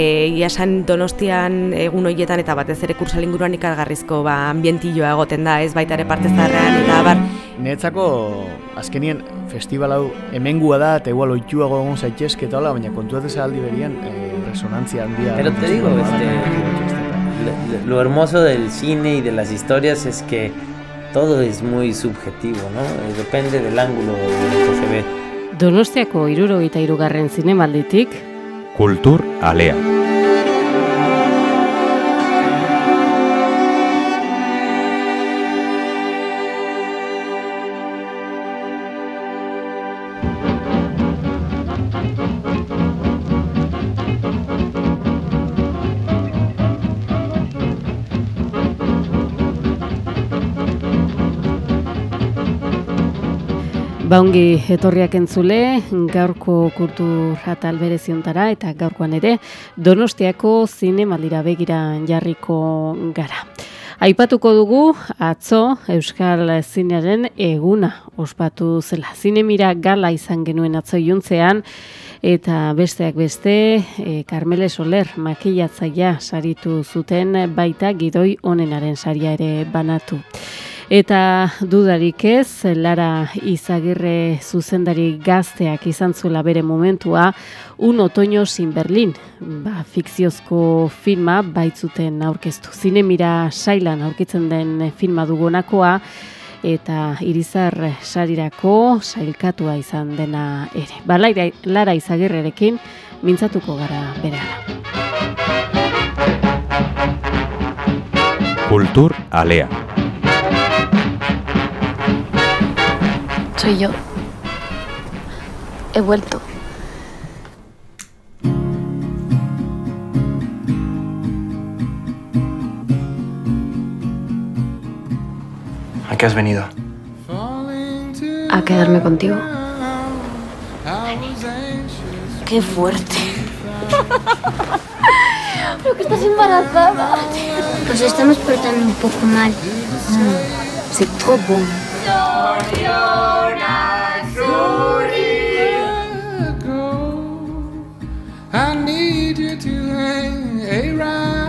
E, iasan donostian egun horietan eta batez ere kursal inguruan ikargarrizko ba, ambientilloa egoten da, ez baita ere parte zarrean, eta bar... Neretzako, azkenien, festival hau hemengua da, eta igual oitxuago egon zaitxezke eta hola, baina kontu ez aldi berian, eh, resonantzia handia. Pero te digo, este, lo hermoso del cine y de las historias es que todo es muy subjetivo, ¿no? Eh, depende del ángulo en que se ve. Donostiako irurogeita irugarren zinemalditik, Kultur Alea. Baungi etorriak entzule, gaurko kultur atal bereziontara eta gaurkoan ere Donostiako zine maldira begira jarriko gara. Aipatuko dugu atzo Euskal Zinearen eguna ospatu zela. Zinemira gala izan genuen atzo iuntzean eta besteak beste e, Carmele Soler makillatzaia saritu zuten baita gidoi onenaren saria ere banatu. Eta dudarik ez, Lara Izagirre zuzendari gazteak izan zuela bere momentua, un otoño sin Berlin, ba, fikziozko filma baitzuten aurkeztu. Zinemira sailan aurkitzen den filma dugunakoa, eta irizar sarirako sailkatua izan dena ere. Ba, Lara Izagirrerekin mintzatuko gara bere Kultur alea. Soy yo. He vuelto. ¿A qué has venido? A quedarme contigo. Qué fuerte. Pero que estás embarazada. Nos estamos portando un poco mal. C'est trop bon. I need you to hang around.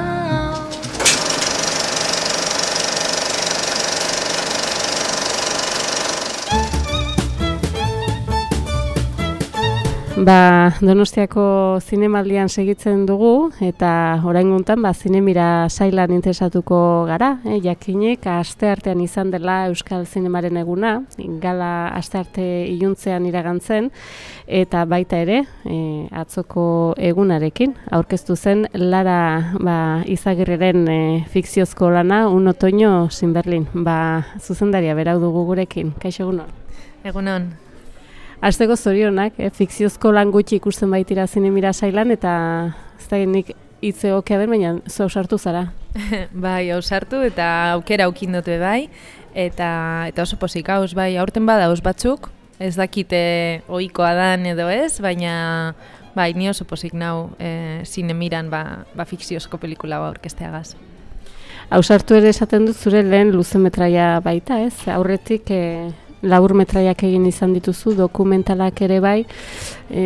Ba, Donostiako zinemaldian segitzen dugu eta orain guntan ba, zinemira sailan interesatuko gara, eh, jakinik aste artean izan dela Euskal Zinemaren eguna, gala aste arte iluntzean iragantzen eta baita ere e, atzoko egunarekin aurkeztu zen Lara ba, Izagirreren e, fikziozko lana Un otoño sin Berlin. Ba, zuzendaria berau dugu gurekin. Kaixo egunon. Egunon. Azteko zorionak, eh, fikziozko lan gutxi ikusten baitira zinemira sailan, eta ez da nik hitze okea den, baina zu ausartu zara. bai, ausartu eta aukera aukindotu bai, eta, eta oso posik haus, bai, aurten bada haus batzuk, ez dakite ohikoa dan edo ez, baina bai, ni oso posik nau e, zinemiran ba, ba fikziozko pelikula ba orkesteagaz. Ausartu ere esaten dut zure lehen luze metraia baita, ez? Aurretik e, labur metraiak egin izan dituzu, dokumentalak ere bai, e,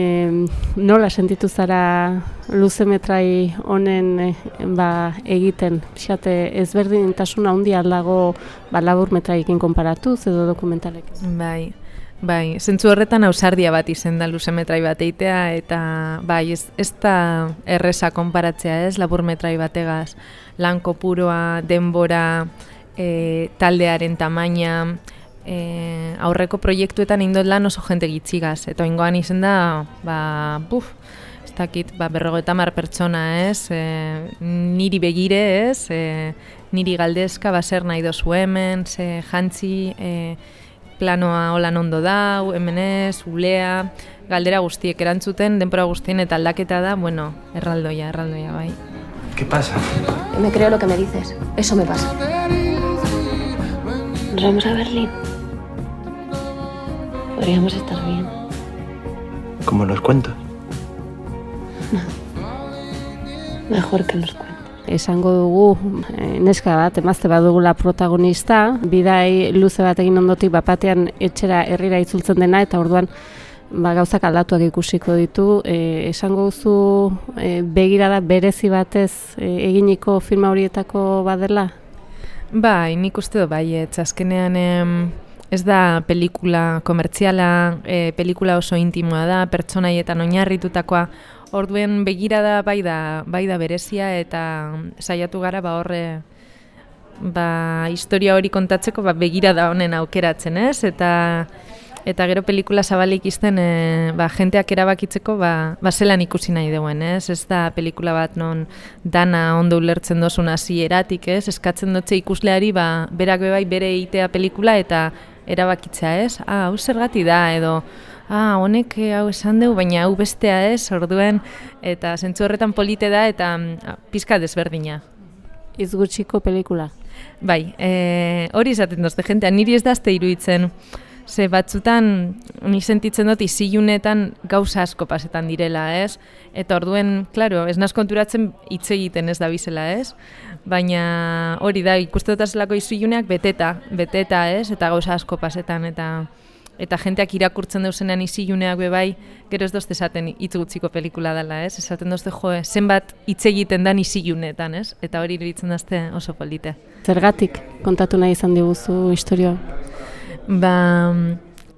nola sentitu zara luze metrai honen e, ba, egiten, xate ezberdintasuna handi aldago ba, labur metraiekin konparatuz edo dokumentalek? Bai, bai, zentzu horretan ausardia bat izen da luze metrai bat eitea, eta bai, ez, ez da erresa konparatzea ez, labur metrai bategaz, lan kopuroa, denbora, e, taldearen tamaina, e, aurreko proiektuetan indot lan oso jente gitzigaz, eta ingoan izen da, ba, buf, ez dakit, ba, berrogo eta mar pertsona, ez, e, niri begire, ez, e, niri galdezka, baser nahi dozu hemen, ze jantzi, e, planoa holan ondo dau, hemen ez, ulea, galdera guztiek erantzuten, denpora guztien eta aldaketa da, bueno, erraldoia, erraldoia, bai. ¿Qué pasa? Me creo lo que me dices. Eso me pasa. Nos vamos a Berlín. Podríamos estar bien. Como los cuentos. Mejor que los cuentos. Esango dugu, eh, neska bat, emazte bat dugula protagonista, bidai luze bat egin ondotik bapatean etxera herrira itzultzen dena, eta orduan ba, gauzak aldatuak ikusiko ditu. E, esango duzu e, begirada berezi batez e, eginiko filma horietako badela? Bai, nik uste dut bai, azkenean em, ez da pelikula komertziala, e, pelikula oso intimoa da, pertsonaietan oinarritutakoa, orduen begirada bai da, bai da berezia eta saiatu gara ba horre ba, historia hori kontatzeko ba, begirada honen aukeratzen, ez? Eta eta gero pelikula zabalik izten e, ba, jenteak erabakitzeko ba, ba zelan ikusi nahi duen, ez? Ez da pelikula bat non dana ondo ulertzen dozun hasi eratik, ez? Eskatzen dutze ikusleari ba, berak bebai bere itea pelikula eta erabakitzea, ez? Ah, hau zergati da, edo ah, honek eh, hau esan dugu, baina hau bestea ez, orduen, eta zentzu horretan polite da, eta mm, pizka desberdina. Izgutxiko pelikula. Bai, e, hori izaten dozte jentea, niri ez dazte iruditzen, ze batzutan ni sentitzen dut izilunetan gauza asko pasetan direla, ez? Eta orduen, claro, ez naz konturatzen hitz egiten ez da bizela, ez? Baina hori da, ikuste dut azelako iziluneak beteta, beteta, ez? Eta gauza asko pasetan, eta eta jenteak irakurtzen deusenean iziluneak bebai, gero ez dozte esaten hitz gutziko pelikula dela, ez? Esaten dozte, jo, zenbat hitz egiten dan izilunetan, ez? Eta hori iritzen dazte oso polite. Zergatik kontatu nahi izan diguzu historia? Ba,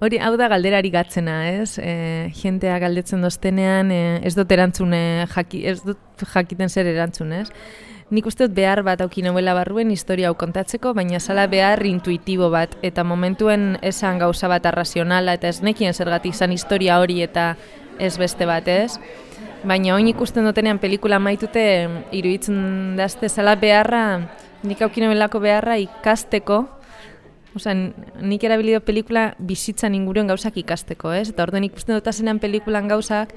hori hau da galderari gatzena, ez? E, jentea galdetzen doztenean, e, ez dut erantzune, jaki, ez dut jakiten zer erantzun, ez? Nik uste dut behar bat auki novela barruen historia hau kontatzeko, baina zala behar intuitibo bat, eta momentuen esan gauza bat arrazionala, eta ez nekien zergatik izan historia hori eta ez beste bat, ez? Baina oin ikusten dutenean pelikula maitute, iruditzen dazte zala beharra, nik auki novelako beharra ikasteko, Osa, nik erabilido pelikula bizitzan inguruen gauzak ikasteko, ez? Eta orduan ikusten dut azenean pelikulan gauzak,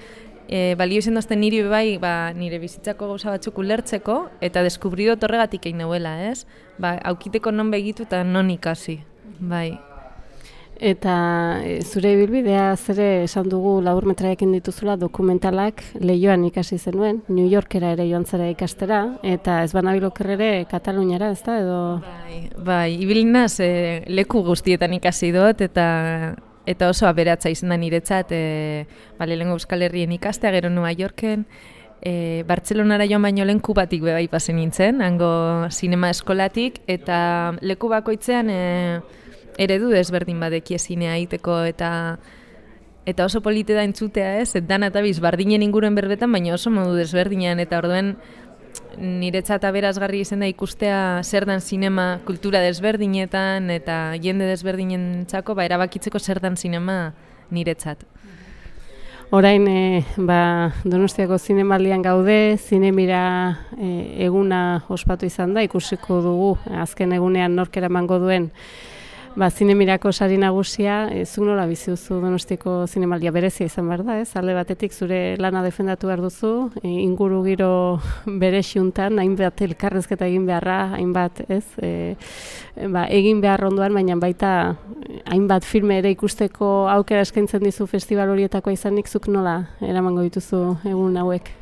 e, balio izan dozten niri bai, ba, nire bizitzako gauza batzuk ulertzeko, eta deskubrido torregatik egin nauela, ez? Ba, aukiteko non begitu eta non ikasi, bai. Eta e, zure bilbidea zere esan dugu labur metraekin dituzula dokumentalak? Lehioan ikasi zenuen, New Yorkera ere joan zara ikastera, eta ez banabiloker ere Kataluniara, ez da, edo... Bai, bai ibilinaz e, leku guztietan ikasi dut, eta eta oso aberatza izan da niretzat, e, ba, Euskal Herrien ikastea, gero Nueva Yorken, e, Bartzelonara joan baino lehen kubatik bebai pasen nintzen, hango sinema eskolatik, eta leku bakoitzean e, eredu desberdin badekie zinea egiteko eta eta oso polite da entzutea ez, et dan eta biz, bardinen inguruen berbetan, baina oso modu desberdinean, eta orduen niretzat aberazgarri izan da ikustea zer dan sinema kultura desberdinetan eta jende desberdinen txako, ba, erabakitzeko zer dan sinema niretzat. Orain, e, ba, Donostiako zinemaldian gaude, zinemira e, eguna ospatu izan da, ikusiko dugu, azken egunean norkera mango duen, Ba, zinemirako sari nagusia, e, zuk nola bizi Donostiko zinemaldia berezia izan behar da, ez? Alde batetik zure lana defendatu behar duzu, e, inguru giro bere xuntan, hainbat elkarrezketa egin beharra, hainbat, ez? E, ba, egin behar onduan, baina baita hainbat filme ere ikusteko aukera eskaintzen dizu festival horietako izanik zuk nola eramango dituzu egun hauek?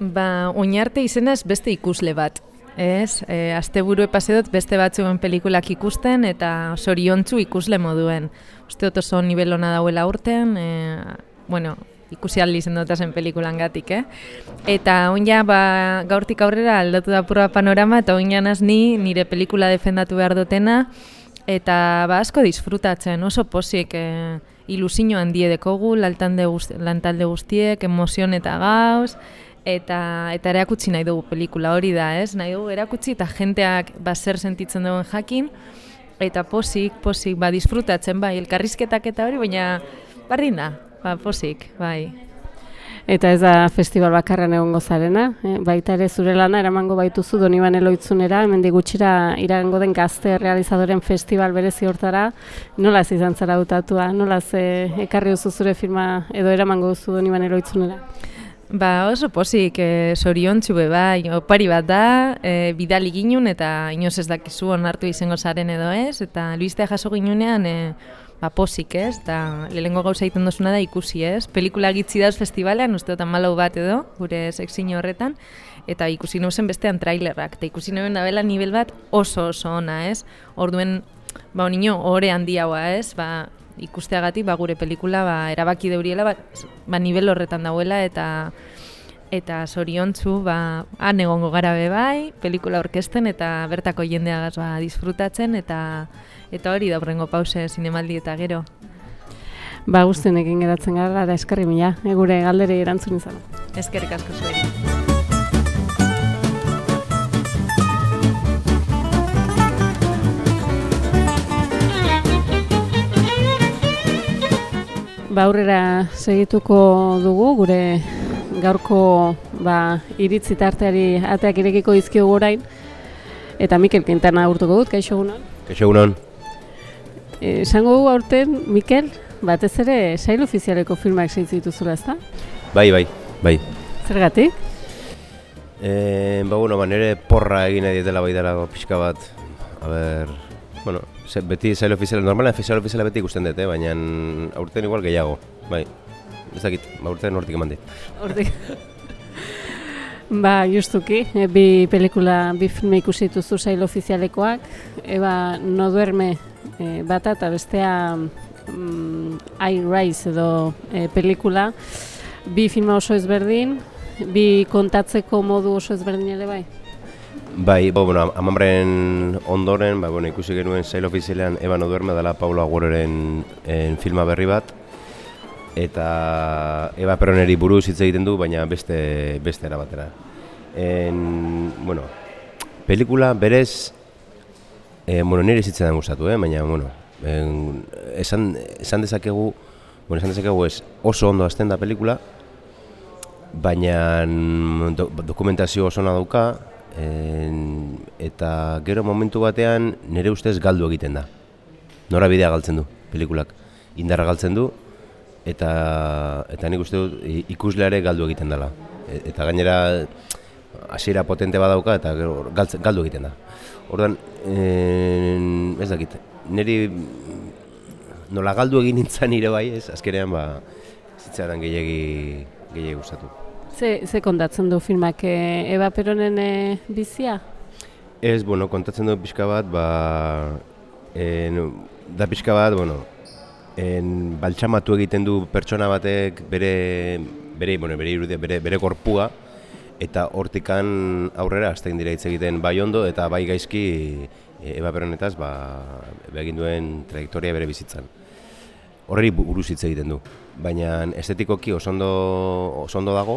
Ba, oinarte izenaz beste ikusle bat. Ez, e, azte buru dut beste batzuen pelikulak ikusten eta soriontzu ikusle moduen. Uste dut oso nivel hona dauela urtean, e, bueno, ikusi aldi zen pelikulan gatik, eh? Eta oin ba, gaurtik aurrera aldatu da pura panorama eta oin ni nire pelikula defendatu behar dutena eta ba, asko disfrutatzen, oso posik e, ilusino handie dekogu, lantalde guztiek, emozion eta gauz, eta eta erakutsi nahi dugu pelikula hori da, ez? Nahi dugu erakutsi eta jenteak ba zer sentitzen duen jakin eta posik, posik ba disfrutatzen bai elkarrizketak eta hori, baina bardin da. Ba posik, bai. Eta ez da festival bakarren egongo zarena, eh? baita ere zure lana eramango baituzu Doniban Eloitzunera, hemendik gutxira iragango den gazte realizadoren festival berezi hortara, nola ez izan zara dutatua, nola ze ekarri duzu zure firma edo eramango duzu Doniban Eloitzunera? Ba, oso posik, e, sorion txube, bai, opari bat da, e, bidali ginun, eta inoz ez dakizu onartu izango zaren edo ez, eta luizte jaso ginunean, e, ba, posik ez, eta lehenko gauza egiten dozuna da ikusi ez, pelikula gitzi dauz festivalean, uste dut malau bat edo, gure sexino horretan, eta ikusi nuzen bestean trailerrak, eta ikusi nuen da bela nivel bat oso oso ona ez, orduen, ba, nino, ore handiagoa ez, ba, ikusteagatik ba, gure pelikula ba, erabaki deuriela, ba, ba nivel horretan dauela eta eta zoriontzu ba, han egongo gara be bai, pelikula orkesten eta bertako jendeagaz ba, disfrutatzen eta eta hori da horrengo pause zinemaldi eta gero. Ba, guztien egin geratzen gara, da eskerri mila, e, gure galderi erantzun izan. Eskerrik asko zueri. Ba, aurrera segituko dugu, gure gaurko ba, iritzi tarteari ateak irekiko dizkiogu orain. Eta Mikel Quintana urtuko dut, kaixo egunon. Kaixo egunon. Eh, Esango dugu aurten, Mikel, batez ere sail ofizialeko filmak seitzu dituzula, ezta? Bai, bai, bai. Zergatik? E, ba, bueno, ba, nire porra egin nahi dietela bai dela pixka bat. A ber, bueno, ze, beti sail ofiziala, normalen sail ofiziala beti ikusten dut, eh? baina aurten igual gehiago, bai. Ez dakit, ba, aurten hortik eman dit. Hortik. ba, justuki, e, bi pelikula, bi filme ikusi dituzu sail ofizialekoak. Eba, no duerme e, bata eta bestea mm, I Rise edo e, pelikula. Bi filma oso ezberdin, bi kontatzeko modu oso ezberdin ere bai. Bai, bo, bueno, amamren ondoren, ba, bueno, ikusi genuen sail ofizialean Eba no duerme dela Paula Agueroren en filma berri bat. Eta Eba Peroneri buruz hitz egiten du, baina beste, beste era batera. En, bueno, pelikula berez, e, bueno, nire zitzen gustatu, eh? baina, bueno, en, esan, esan dezakegu, bueno, esan dezakegu ez oso ondo azten da pelikula, baina do, dokumentazio oso ona dauka, en, eta gero momentu batean nire ustez galdu egiten da. Nora bidea galtzen du, pelikulak. Indarra galtzen du, eta, eta nik uste dut ikusleare galdu egiten dela. E- Eta gainera hasiera potente badauka eta gero galtzen, galdu egiten da. Orduan, en, ez dakit, niri nola galdu egin nintzen nire bai, ez, azkenean ba, zitzaren gehiagi, gehiagi gustatu. Ze, ze kontatzen du filmak e, Eba Peronen e, bizia? Ez, bueno, kontatzen du pixka bat, ba, en, da pixka bat, bueno, en, baltsamatu egiten du pertsona batek bere, bere, bueno, bere, irudia, bere, bere korpua, eta hortikan aurrera hasten dira hitz egiten bai ondo eta bai gaizki e, Eba Peronetaz ba, egin duen trajektoria bere bizitzan. Horreri bu- buruz hitz egiten du, baina estetikoki oso ondo, oso ondo dago,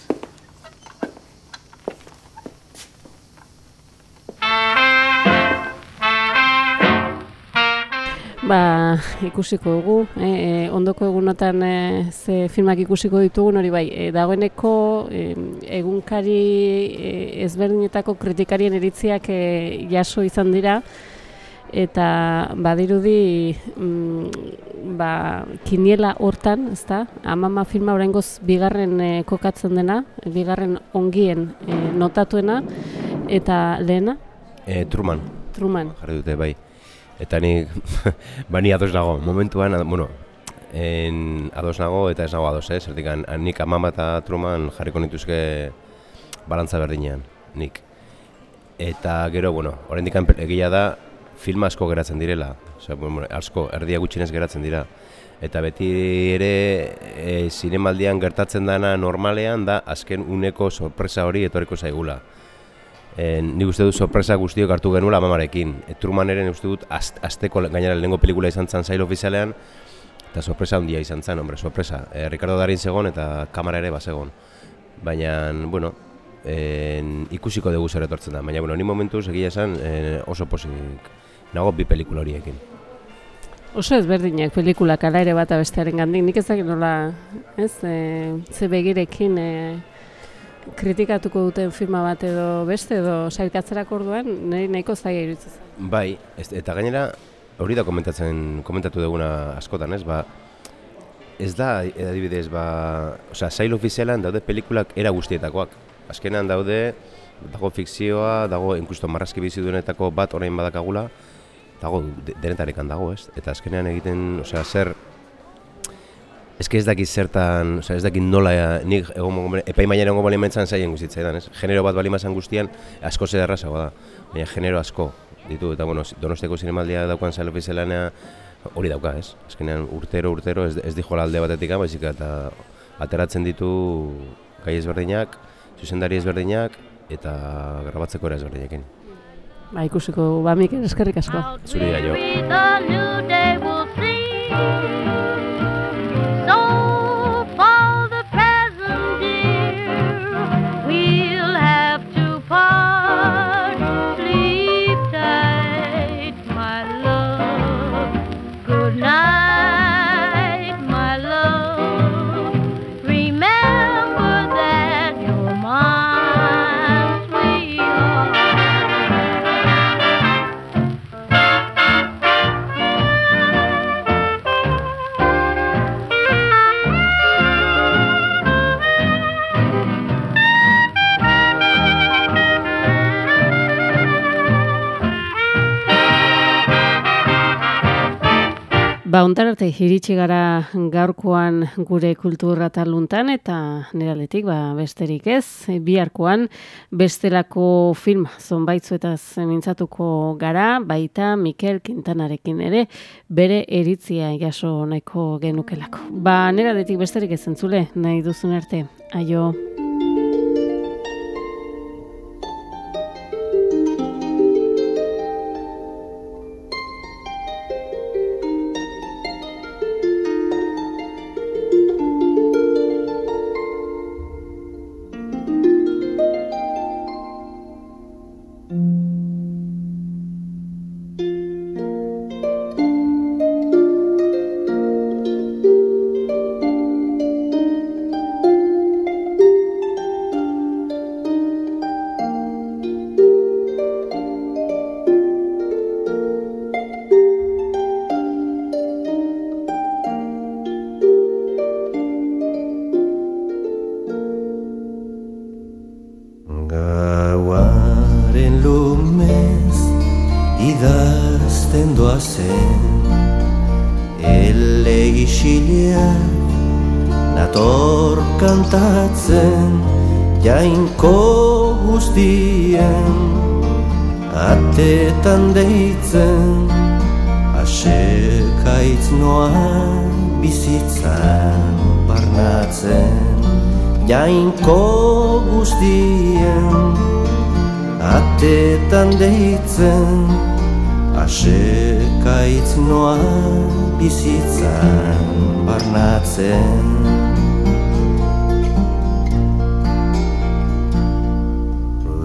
Ba, ikusiko dugu, e, ondoko egunotan e, ze filmak ikusiko ditugun hori bai, e, dagoeneko e, egunkari e, ezberdinetako kritikarien eritziak e, jaso izan dira, eta badirudi mm, ba, kiniela hortan, ezta? Amama filma oraingoz bigarren e, kokatzen dena, bigarren ongien e, notatuena, eta lehena, E, Truman, Truman. jarri dute, bai. Eta ni, ba ni ados nago, momentuan, bueno, en, ados nago eta ez nago ados, eh? Zertik, nik amama eta Truman jarriko nituzke balantza berdinean, nik. Eta gero, bueno, oraindik egia da, film asko geratzen direla, Osea, bueno, asko, erdia gutxinez geratzen dira. Eta beti ere e, zinemaldian gertatzen dana normalean da azken uneko sorpresa hori etorriko zaigula. En, nik uste dut sorpresa guztiok hartu genuela mamarekin. E, Trumaneren uste dut az, azteko gainera lehenengo pelikula izan zen zail ofizialean, eta sorpresa handia izan zen, hombre, sorpresa. E, Ricardo Darin zegon eta kamera ere bazegon. Baina, bueno, en, ikusiko dugu zer etortzen da. Baina, bueno, ni momentuz egia esan en, oso posik nago bi pelikula horiekin. Oso ezberdinak pelikulak ala ere bata bestearen gandik. Nik ez dakit nola, ez, e, ze begirekin e, kritikatuko duten filma bat edo beste edo sailkatzerak orduan, niri nahiko zaila iruditzen. Bai, ez, eta gainera hori da komentatzen komentatu duguna askotan, ez? Ba, ez da, eh, adibidez, ba, osea, sail ofizialan daude pelikulak era guztietakoak. Azkenean daude, dago fikzioa, dago inkusto marrazki bizi duenetako bat orain badakagula, dago de- denetarekan dago, ez? Eta azkenean egiten, osea, zer Eske ez dakit zertan, osea, ez dakit nola nik egon epaimailan egongo bali mentzan zaien guztitzaidan, ez? Genero bat bali mazan guztian asko zer errazagoa da, baina genero asko ditu, eta bueno, donosteko zinemaldia daukan zail ofizialana hori dauka, ez? Azkenean urtero, urtero, ez, ez dijola alde batetik, baizik eta ateratzen ditu gai ezberdinak, zuzendari ezberdinak, eta grabatzeko era ezberdinekin. Ba, ikusiko, ba, Mikel, eskerrik asko. Zuri da Ba, ontararte, iritsi gara gaurkoan gure kultura taluntan eta neraletik, ba, besterik ez, biharkoan bestelako film zonbaitzuetaz mintzatuko gara, baita Mikel Quintanarekin ere, bere eritzia jaso nahiko genukelako. Ba, neraletik besterik ez entzule, nahi duzun arte, aio. Idazten doazen. Ele isileak nator kantatzen Jainko guztien atetan deitzen. Asekaitz noa bizitzan barnatzen Jainko guztien atetan deitzen Asekaitz noa bizitzan barnatzen.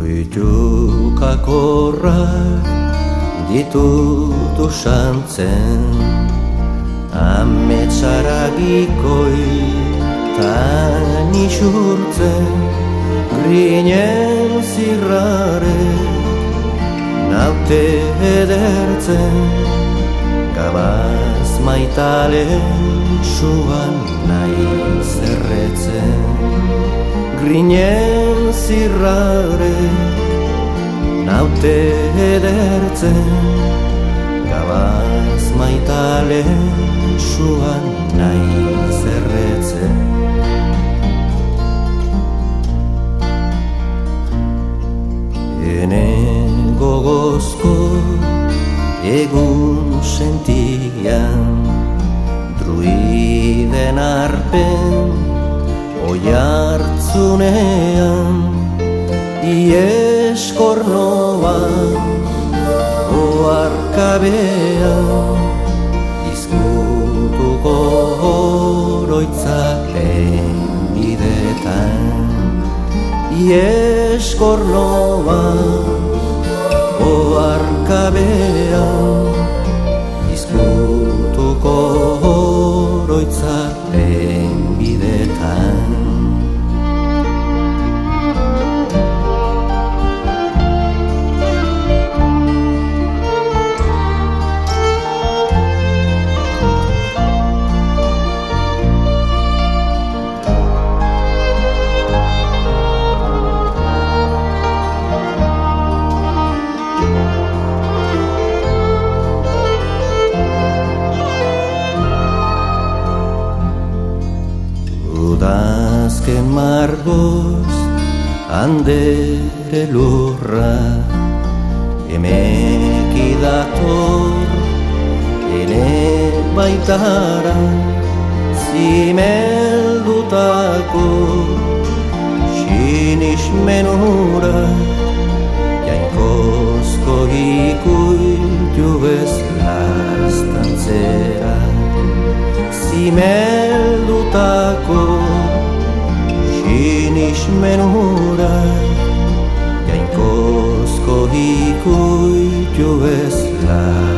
Oitukakorrak ditutu santzen Ametsaragikoi tan isurtzen Grinen zirrare naute edertzen Gabaz maitalen suan nahi zerretzen. Grinen zirrare naute edertzen Gabaz maitalen suan nahi zerretzen. Ene gogozko egun sentian. Druiden arpen oiartzunean Ieskornoan oarkabean Izkutuko oroitzapen bidetan Ieskornoan oarkabean Izkutuko oroitzapen Zimeldutako sinis menura Jainkozko ikuitu bezlastantzera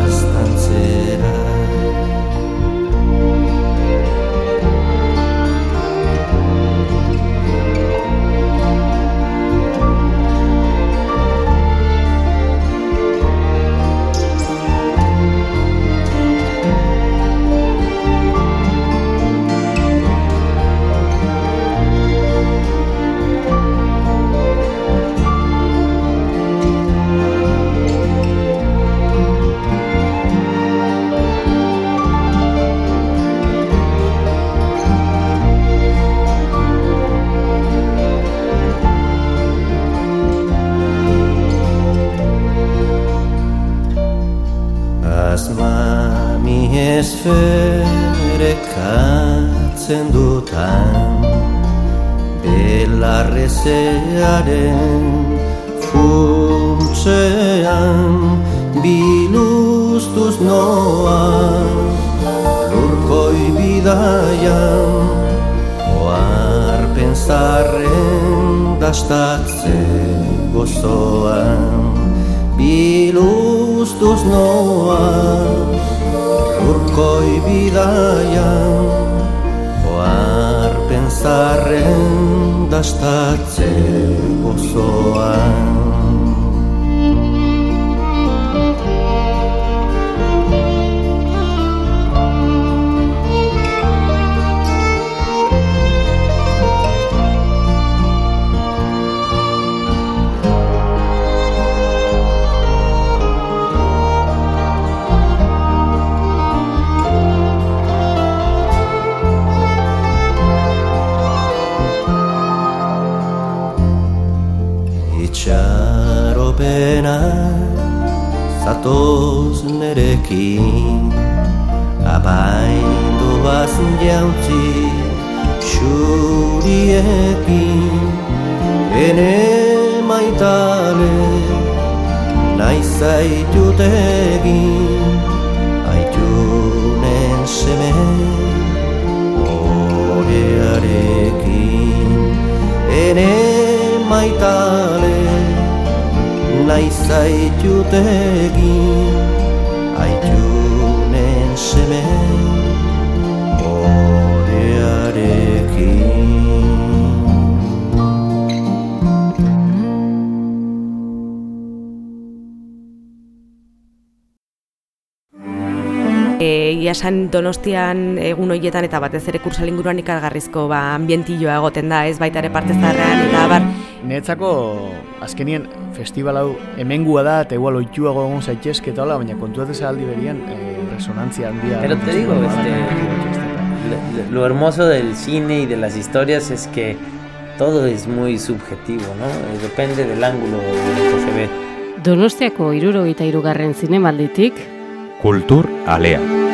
esferekatzen dutan Belarrezearen funtzean Biluztuz noan Lurkoi bidaian Oar pensarren dastatzen gozoan Biluztuz noa Lurkoi bidaian Oar pensarren dastatze gozoan zatoz nerekin. Apaindu bazen jautzi xuriekin. Ene maitale naizaitut egin. Aitunen seme orearekin. Ene maitale naizaitut egin Aitunen E, ia esan donostian egun horietan eta batez ere kursal inguruan ikargarrizko ba, ambientilloa egoten da, ez baita ere parte zarrean, eta bar, Niretzako azkenien festival hau hemengua da eta igual oituago egon zaitezke eta hola, baina kontuatez aldi berian eh, resonantzia handia. Pero te digo, este, lo hermoso del cine y de las historias es que todo es muy subjetivo, ¿no? Eh, Depende del ángulo que se ve. Donostiako irurogeita irugarren zinemalditik, Kultur alea.